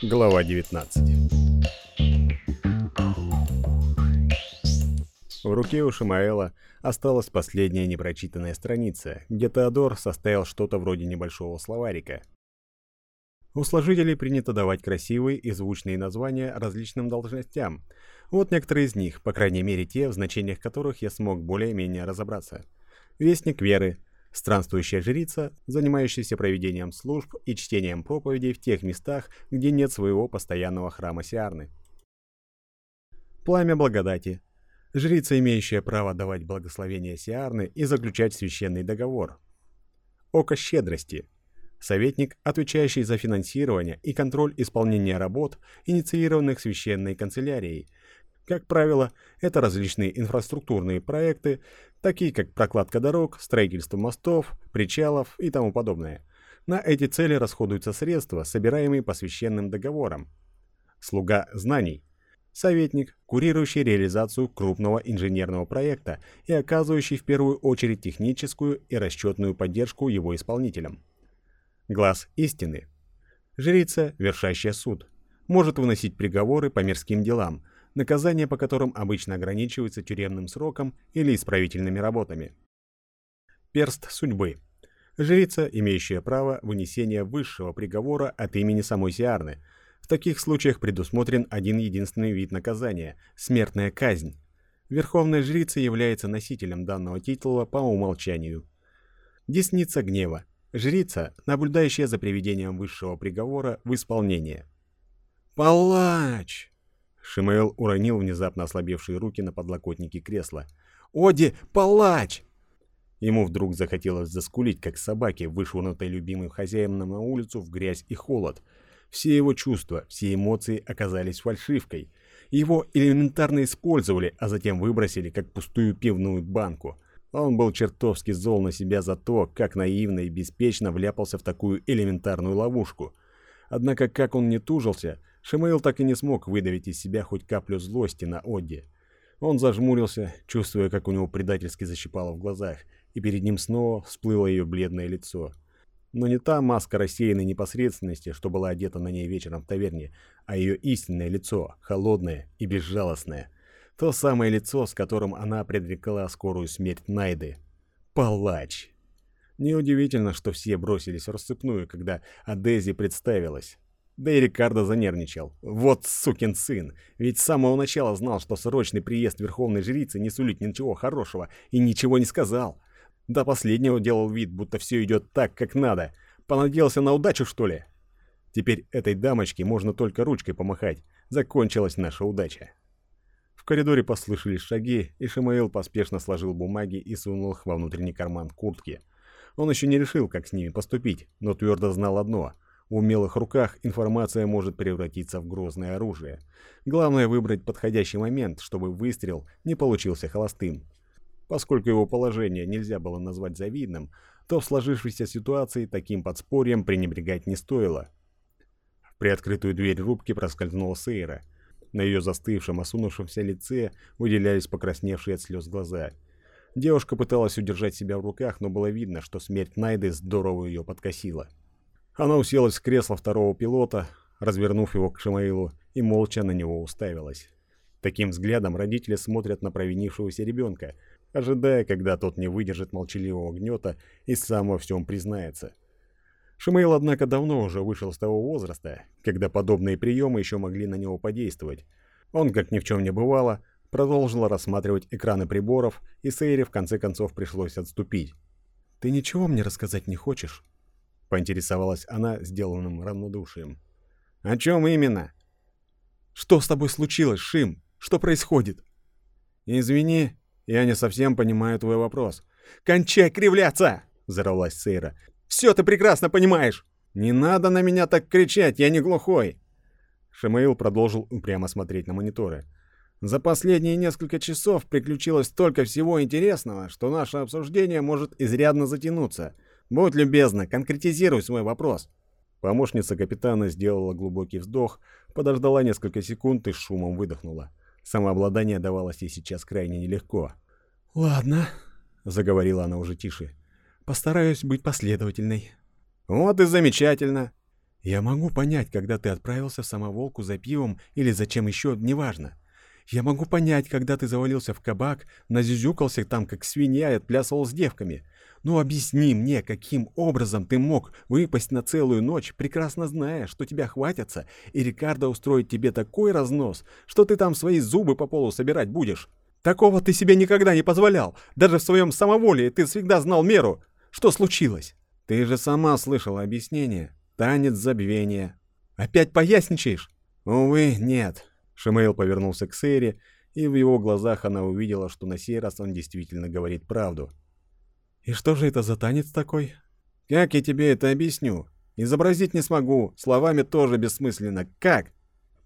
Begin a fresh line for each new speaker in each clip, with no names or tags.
Глава 19 В руке у Шимаэла осталась последняя непрочитанная страница, где Теодор составил что-то вроде небольшого словарика. У сложителей принято давать красивые и звучные названия различным должностям. Вот некоторые из них, по крайней мере те, в значениях которых я смог более-менее разобраться. Вестник веры, Странствующая жрица, занимающаяся проведением служб и чтением проповедей в тех местах, где нет своего постоянного храма Сиарны. Пламя благодати. Жрица, имеющая право давать благословение Сиарны и заключать священный договор. Око щедрости. Советник, отвечающий за финансирование и контроль исполнения работ, инициированных священной канцелярией, как правило, это различные инфраструктурные проекты, такие как прокладка дорог, строительство мостов, причалов и тому подобное. На эти цели расходуются средства, собираемые по священным договорам. Слуга знаний. Советник, курирующий реализацию крупного инженерного проекта и оказывающий в первую очередь техническую и расчетную поддержку его исполнителям. Глаз истины. Жрица, вершащая суд. Может выносить приговоры по мирским делам – наказания по которым обычно ограничиваются тюремным сроком или исправительными работами. Перст судьбы. Жрица, имеющая право вынесения высшего приговора от имени самой Сиарны. В таких случаях предусмотрен один единственный вид наказания – смертная казнь. Верховная жрица является носителем данного титула по умолчанию. Десница гнева. Жрица, наблюдающая за приведением высшего приговора в исполнение. «Палач!» Шимейл уронил внезапно ослабевшие руки на подлокотники кресла. «Оди, палач!» Ему вдруг захотелось заскулить, как собаке, вышвырнутой любимым хозяином на улицу в грязь и холод. Все его чувства, все эмоции оказались фальшивкой. Его элементарно использовали, а затем выбросили, как пустую пивную банку. Он был чертовски зол на себя за то, как наивно и беспечно вляпался в такую элементарную ловушку. Однако, как он не тужился, Шимейл так и не смог выдавить из себя хоть каплю злости на Одди. Он зажмурился, чувствуя, как у него предательски защипало в глазах, и перед ним снова всплыло ее бледное лицо. Но не та маска рассеянной непосредственности, что была одета на ней вечером в таверне, а ее истинное лицо, холодное и безжалостное. То самое лицо, с которым она предрекала скорую смерть Найды. Палач! Неудивительно, что все бросились в рассыпную, когда Адези представилась. Да и Рикардо занервничал. Вот сукин сын. Ведь с самого начала знал, что срочный приезд Верховной Жрицы не сулит ничего хорошего, и ничего не сказал. До последнего делал вид, будто все идет так, как надо. Понадеялся на удачу, что ли? Теперь этой дамочке можно только ручкой помахать. Закончилась наша удача. В коридоре послышались шаги, и Шамаил поспешно сложил бумаги и сунул их во внутренний карман куртки. Он еще не решил, как с ними поступить, но твердо знал одно — в умелых руках информация может превратиться в грозное оружие. Главное выбрать подходящий момент, чтобы выстрел не получился холостым. Поскольку его положение нельзя было назвать завидным, то в сложившейся ситуации таким подспорьем пренебрегать не стоило. В приоткрытую дверь рубки проскользнула Сейра. На ее застывшем, осунувшемся лице выделялись покрасневшие от слез глаза. Девушка пыталась удержать себя в руках, но было видно, что смерть Найды здорово ее подкосила. Она уселась в кресло второго пилота, развернув его к Шамаилу, и молча на него уставилась. Таким взглядом родители смотрят на провинившегося ребенка, ожидая, когда тот не выдержит молчаливого гнета и сам во всем признается. Шамаил, однако, давно уже вышел с того возраста, когда подобные приемы еще могли на него подействовать. Он, как ни в чем не бывало, продолжил рассматривать экраны приборов, и Сейре в конце концов пришлось отступить. «Ты ничего мне рассказать не хочешь?» — поинтересовалась она сделанным равнодушием. «О чем именно?» «Что с тобой случилось, Шим? Что происходит?» «Извини, я не совсем понимаю твой вопрос». «Кончай кривляться!» — взорвалась Сейра. «Все ты прекрасно понимаешь!» «Не надо на меня так кричать, я не глухой!» Шамаил продолжил упрямо смотреть на мониторы. «За последние несколько часов приключилось столько всего интересного, что наше обсуждение может изрядно затянуться. Будь любезна, конкретизируй свой вопрос. Помощница капитана сделала глубокий вздох, подождала несколько секунд и шумом выдохнула. Самообладание давалось ей сейчас крайне нелегко. «Ладно», — заговорила она уже тише, — «постараюсь быть последовательной». «Вот и замечательно. Я могу понять, когда ты отправился в самоволку за пивом или зачем еще, неважно. Я могу понять, когда ты завалился в кабак, назюзюкался там, как свинья, и отплясывал с девками. Но объясни мне, каким образом ты мог выпасть на целую ночь, прекрасно зная, что тебя хватятся, и Рикардо устроит тебе такой разнос, что ты там свои зубы по полу собирать будешь. Такого ты себе никогда не позволял. Даже в своем самоволии ты всегда знал меру. Что случилось? Ты же сама слышала объяснение. Танец забвения. Опять поясничаешь? Увы, нет. Шимейл повернулся к Сэри, и в его глазах она увидела, что на сей раз он действительно говорит правду. «И что же это за танец такой?» «Как я тебе это объясню? Изобразить не смогу, словами тоже бессмысленно. Как?»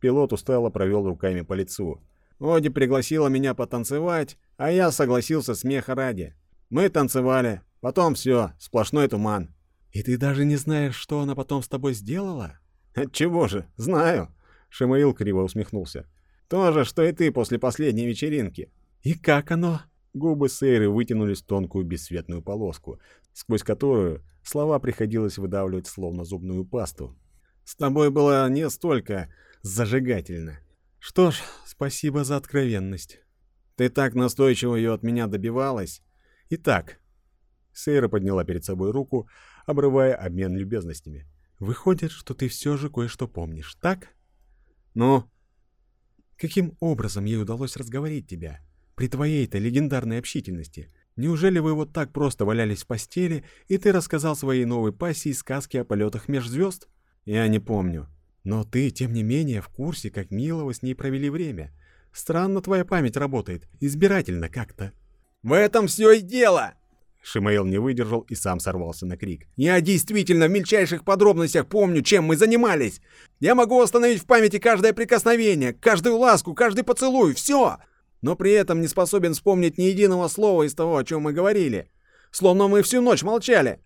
Пилот устало провел руками по лицу. Оди пригласила меня потанцевать, а я согласился смеха ради. Мы танцевали, потом все, сплошной туман. «И ты даже не знаешь, что она потом с тобой сделала?» «Отчего же, знаю!» Шамаил криво усмехнулся. «То же, что и ты после последней вечеринки». «И как оно?» Губы Сейры вытянулись в тонкую бесцветную полоску, сквозь которую слова приходилось выдавливать словно зубную пасту. «С тобой было не столько зажигательно». «Что ж, спасибо за откровенность». «Ты так настойчиво ее от меня добивалась». «Итак...» Сейра подняла перед собой руку, обрывая обмен любезностями. «Выходит, что ты все же кое-что помнишь, так?» «Ну?» «Каким образом ей удалось разговорить тебя? При твоей-то легендарной общительности. Неужели вы вот так просто валялись в постели, и ты рассказал своей новой пассии сказки о полетах меж звезд?» «Я не помню». «Но ты, тем не менее, в курсе, как мило вы с ней провели время. Странно твоя память работает, избирательно как-то».
«В этом все и дело!»
Шимаил не выдержал и сам сорвался на крик.
«Я действительно в мельчайших подробностях помню, чем мы занимались. Я могу восстановить в памяти каждое прикосновение, каждую ласку, каждый поцелуй, все. Но при этом не способен вспомнить ни единого слова из того, о чем мы говорили. Словно мы всю ночь молчали.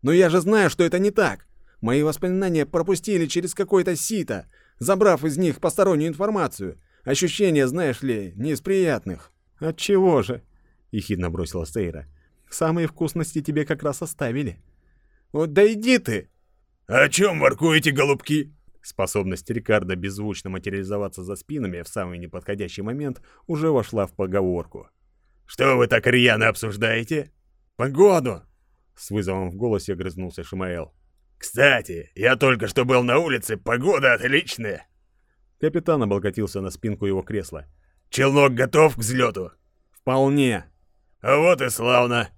Но я же знаю, что это не так. Мои воспоминания пропустили через какое-то сито, забрав из них постороннюю информацию. Ощущения, знаешь ли, не из приятных».
«Отчего же?» — ехидно бросила Сейра. Самые вкусности тебе как раз оставили.
Вот да иди ты!
О чем воркуете, голубки?
Способность Рикардо беззвучно материализоваться за спинами в самый неподходящий момент уже вошла в поговорку.
«Что вы так рьяно обсуждаете?»
«Погоду!»
С вызовом в голосе огрызнулся Шимаэл.
«Кстати, я только что был на улице, погода отличная!»
Капитан облокотился на спинку его кресла.
«Челнок готов к взлету?»
«Вполне!»
«А вот и славно!»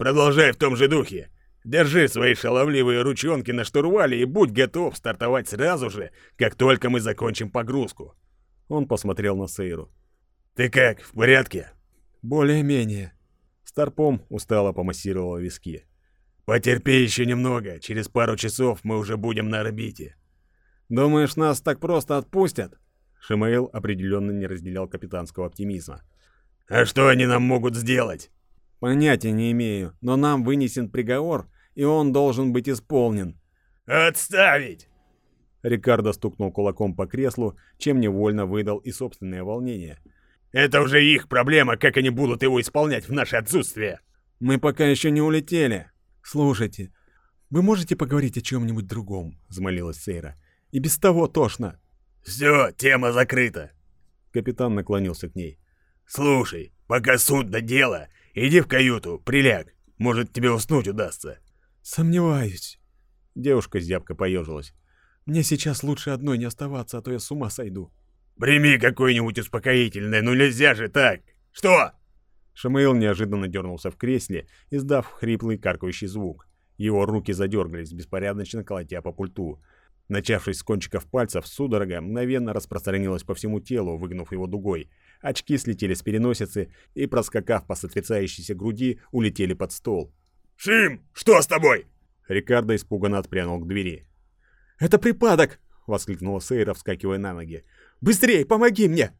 Продолжай в том же духе. Держи свои шаловливые ручонки на штурвале и будь готов стартовать сразу же, как только мы закончим погрузку.
Он посмотрел на Сейру.
Ты как, в порядке?
Более-менее.
Старпом устало помассировал виски.
Потерпи еще немного, через пару часов мы уже будем на орбите.
Думаешь, нас так просто отпустят?
Шимаэл определенно не разделял капитанского оптимизма.
А что они нам могут сделать?
Понятия не имею, но нам вынесен приговор, и он должен быть исполнен.
Отставить!
Рикардо стукнул кулаком по креслу, чем невольно выдал и собственное волнение.
Это уже их проблема, как они будут его исполнять в наше отсутствие.
Мы пока еще не улетели.
Слушайте, вы можете поговорить о чем-нибудь другом, взмолилась Сейра. И без того тошно.
Все, тема закрыта.
Капитан наклонился к ней.
Слушай, пока суд до дела, Иди в каюту, приляг. Может, тебе уснуть удастся.
Сомневаюсь. Девушка зябко поежилась. Мне сейчас лучше одной не оставаться, а то я с ума сойду.
Прими какое-нибудь успокоительное, ну нельзя же так. Что?
Шамаил неожиданно дернулся в кресле, издав хриплый каркающий звук. Его руки задергались, беспорядочно колотя по пульту. Начавшись с кончиков пальцев, судорога мгновенно распространилась по всему телу, выгнув его дугой. Очки слетели с переносицы и, проскакав по сотрясающейся груди, улетели под стол.
«Шим, что с тобой?»
Рикардо испуганно отпрянул к двери.
«Это припадок!» — воскликнула Сейра, вскакивая на ноги. «Быстрей, помоги мне!»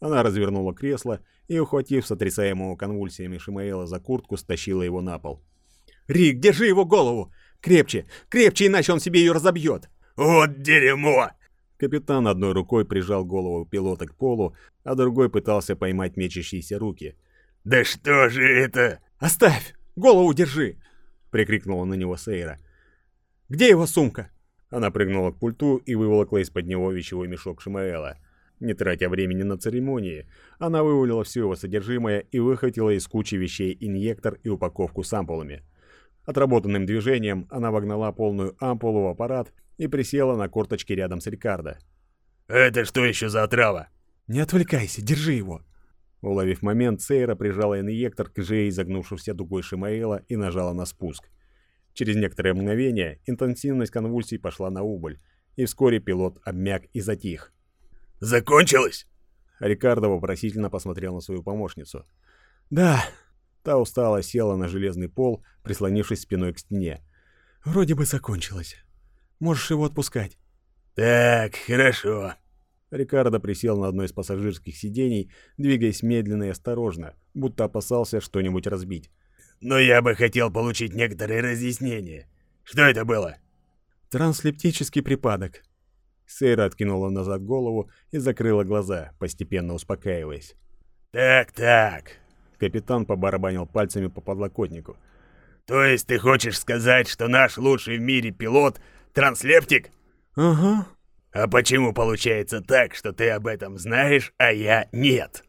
Она развернула кресло и, ухватив сотрясаемого конвульсиями Шимаэла за куртку, стащила его на пол.
«Рик, держи его голову! Крепче, крепче, иначе он себе ее разобьет!»
«Вот дерьмо!»
Капитан одной рукой прижал голову пилота к полу, а другой пытался поймать мечащиеся руки.
«Да что же это?»
«Оставь! Голову держи!» — прикрикнула на него Сейра. «Где его сумка?»
Она прыгнула к пульту и выволокла из-под него вещевой мешок Шимаэла. Не тратя времени на церемонии, она вывалила все его содержимое и выхватила из кучи вещей инъектор и упаковку с ампулами. Отработанным движением она вогнала полную ампулу в аппарат и присела на корточки рядом с Рикардо.
«Это что еще за отрава?»
«Не отвлекайся, держи его!»
Уловив момент, Сейра прижала инъектор к шее изогнувшегося дугой Шимаэла и нажала на спуск. Через некоторое мгновение интенсивность конвульсий пошла на убыль, и вскоре пилот обмяк и затих.
«Закончилось?»
Рикардо вопросительно посмотрел на свою помощницу.
«Да».
Та устало села на железный пол, прислонившись спиной к стене.
«Вроде бы закончилось. Можешь его отпускать».
«Так, хорошо».
Рикардо присел на одно из пассажирских сидений, двигаясь медленно и осторожно, будто опасался что-нибудь разбить.
«Но я бы хотел получить некоторые разъяснения. Что это было?»
«Транслептический припадок».
Сейра откинула назад голову и закрыла глаза, постепенно успокаиваясь.
«Так-так».
Капитан побарабанил пальцами по подлокотнику.
«То есть ты хочешь сказать, что наш лучший в мире пилот — транслептик?»
«Ага».
«А почему получается так, что ты об этом знаешь, а я нет?»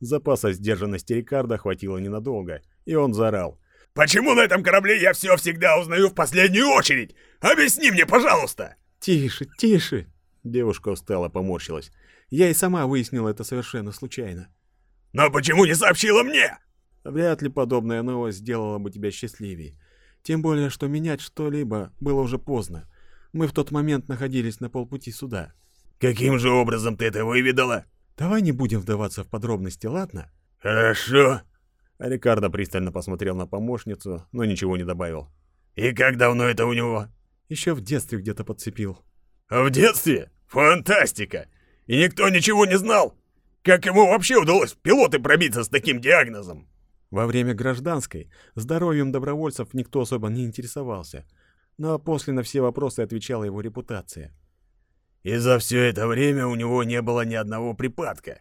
Запаса сдержанности Рикардо хватило ненадолго, и он заорал.
«Почему на этом корабле я все всегда узнаю в последнюю очередь? Объясни мне, пожалуйста!»
«Тише, тише!»
Девушка устало поморщилась.
«Я и сама выяснила это совершенно случайно».
«Но почему не сообщила мне?»
«Вряд ли подобная новость сделала бы тебя счастливее. Тем более, что менять что-либо было уже поздно. Мы в тот момент находились на полпути сюда».
«Каким же образом ты это выведала?»
«Давай не будем вдаваться в подробности, ладно?»
«Хорошо».
Рикардо пристально посмотрел на помощницу, но ничего не добавил.
«И как давно это у него?»
«Еще в детстве где-то подцепил».
«В детстве? Фантастика! И никто ничего не знал? Как ему вообще удалось в пилоты пробиться с таким диагнозом?»
Во время гражданской здоровьем добровольцев никто особо не интересовался, но после на все вопросы отвечала его репутация.
«И за все это время у него не было ни одного припадка?»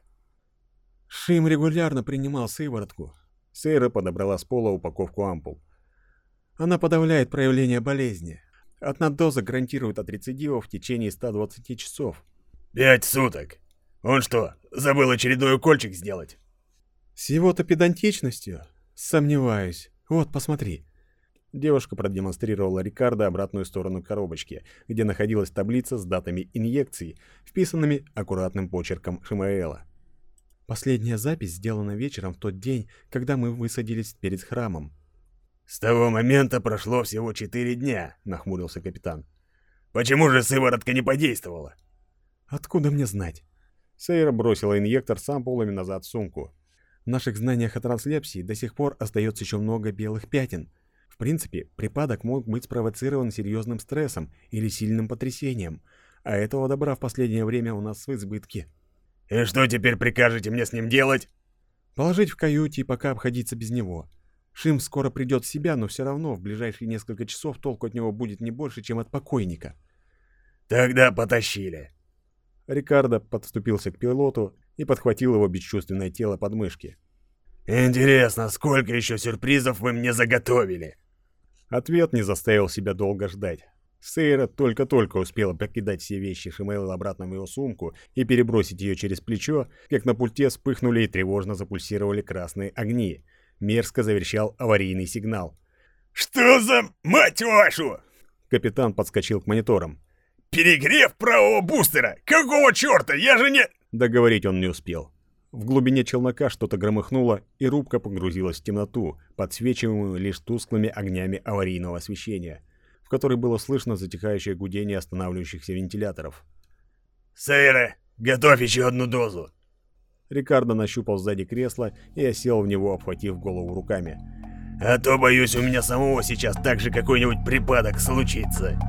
Шим регулярно принимал сыворотку.
Сейра подобрала с пола упаковку ампул.
Она подавляет проявление болезни. Одна доза гарантирует от рецидива в течение 120 часов.
«Пять суток! Он что, забыл очередной укольчик сделать?»
«С его-то педантичностью? Сомневаюсь. Вот, посмотри».
Девушка продемонстрировала Рикардо обратную сторону коробочки, где находилась таблица с датами инъекций, вписанными аккуратным почерком Шимаэла.
Последняя запись сделана вечером в тот день, когда мы высадились перед храмом.
«С того момента прошло всего четыре дня», — нахмурился капитан. «Почему же сыворотка не подействовала?»
«Откуда мне знать?»
Сейра бросила инъектор с ампулами назад в сумку.
В наших знаниях о транслепсии до сих пор остается еще много белых пятен. В принципе, припадок мог быть спровоцирован серьезным стрессом или сильным потрясением, а этого добра в последнее время у нас в избытке.
«И что теперь прикажете мне с ним делать?»
«Положить в каюте и пока обходиться без него. Шим скоро придет в себя, но все равно в ближайшие несколько часов толку от него будет не больше, чем от покойника».
«Тогда потащили».
Рикардо подступился к пилоту и подхватил его бесчувственное тело под мышки.
«Интересно, сколько еще сюрпризов вы мне заготовили?»
Ответ не заставил себя долго ждать. Сейра только-только успела покидать все вещи Шимейла обратно в его сумку и перебросить ее через плечо, как на пульте вспыхнули и тревожно запульсировали красные огни. Мерзко заверещал аварийный сигнал.
«Что за мать вашу?»
Капитан подскочил к мониторам.
«Перегрев правого бустера! Какого черта? Я же не...»
Договорить он не успел. В глубине челнока что-то громыхнуло, и рубка погрузилась в темноту, подсвечиваемую лишь тусклыми огнями аварийного освещения в которой было слышно затихающее гудение останавливающихся вентиляторов.
«Сейра, готовь еще одну дозу!»
Рикардо нащупал сзади кресло и осел в него, обхватив голову руками.
«А то, боюсь, у меня самого сейчас так же какой-нибудь припадок случится!»